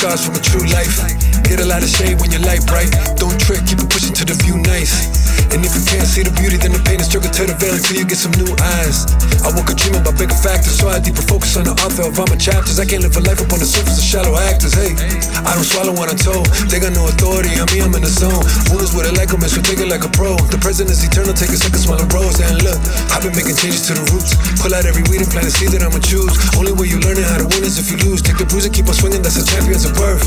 scars from a true life. Get a lot of shade when your light bright. Don't trip, keep it pushing to the view nice. And if you can't see the beauty, then the pain and struggle the veil until you get some new eyes. I woke up dreaming about bigger factors, so I deeper focus on the author of all my chapters. I can't live a life up on the surface of shallow actors. Hey, I don't swallow what I'm told. They got no authority on me, I'm in the zone. Wounds with a like miss, we take it like a pro. The present is eternal, take a second, smell a rose. And look, I've been making changes to the roots. Pull out every weed and plant a seed that I'ma choose. Only way you learn how to win is if you lose. Take the bruise and keep on swinging, that's a champion's birth.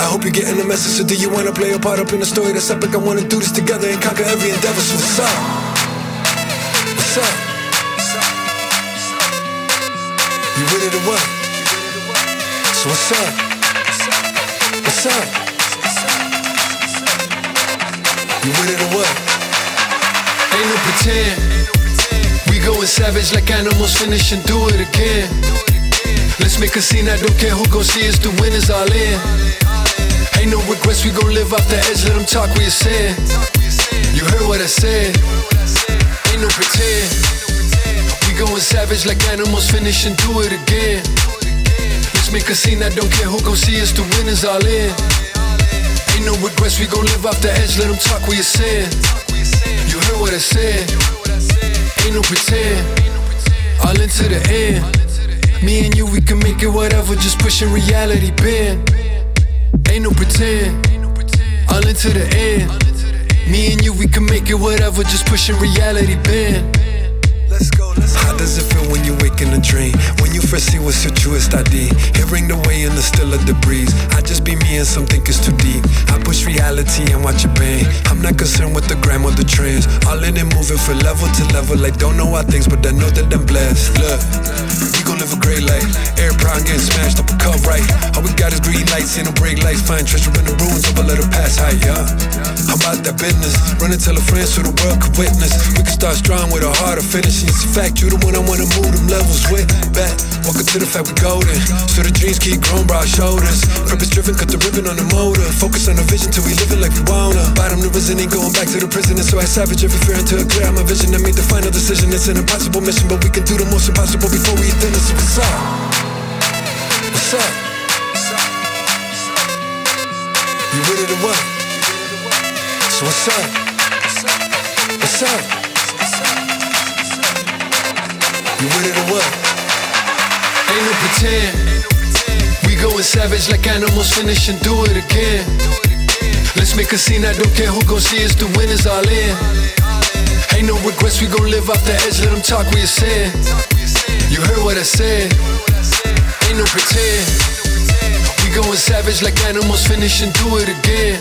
I hope you're getting the message. So do you wanna play a part up in the story that's epic? I wanna do this together and conquer every endeavor. So what's up? What's up? You with it or what? So what's up? What's up? You with it or what? Ain't no pretend. We going savage like animals, finish and do it again. Let's make a scene, I don't care who gon' see us, the winners all in. Ain't no regrets, we gon' live off the edge, let them talk you said. You heard what I said, ain't no pretend. We going savage like animals, finish and do it again. Let's make a scene, I don't care who gon' see us, the winners all in. Ain't no regrets, we gon' live off the edge, let them talk what you said. You heard what I said, ain't no pretend. All into the end. Me and you, we can make it whatever, just pushing reality bend. Ain't no pretend, all into the end. Me and you, we can make it whatever, just pushing reality bend. Let's go, let's go. How does it feel when you wake in a dream? When you first see what's your truest ID? Hearing the way in the still of the breeze. I just be me and some think it's too deep. I push reality and watch it bang. I'm not concerned with the gram or the trends. All in it moving from level to level. Like don't know how things, but I know that I'm blessed. Look, we gon' live a great life. Air prime getting smashed up a cup right. All we got is green lights, ain't no brake lights. Find treasure in the ruins of a little past height, yeah. How about that business? Run and tell a friend so the world could witness. We can start strong with a heart of finishing. It's a fact, you the one I wanna move them levels with. Back, welcome to the fact we golden. So the dreams keep growing broad shoulders. Purpose driven, cut the ribbon on the motor. Focus on the vision till we living like we wanna. Bottom the risen ain't going back to the prison. And so I savage every fear until it clear out my vision. I made the final decision. It's an impossible mission, but we can do the most impossible before we finish. So what's up? What's up? You with it or what? So what's up? What's up? You with it or what? Ain't no pretend. We going savage like animals, finish and do it again. Let's make a scene, I don't care who gon' see us, the winners all in. Ain't no regrets, we gon' live off the edge, let them talk what you said. You heard what I said, ain't no pretend. We going savage like animals, finish and do it again.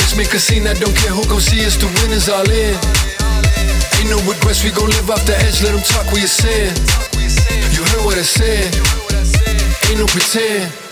Let's make a scene, I don't care who gon' see us, the winners all in. Ain't no regrets, we gon' live off the edge, let them talk what you said. Heard what I said, ain't no pretend.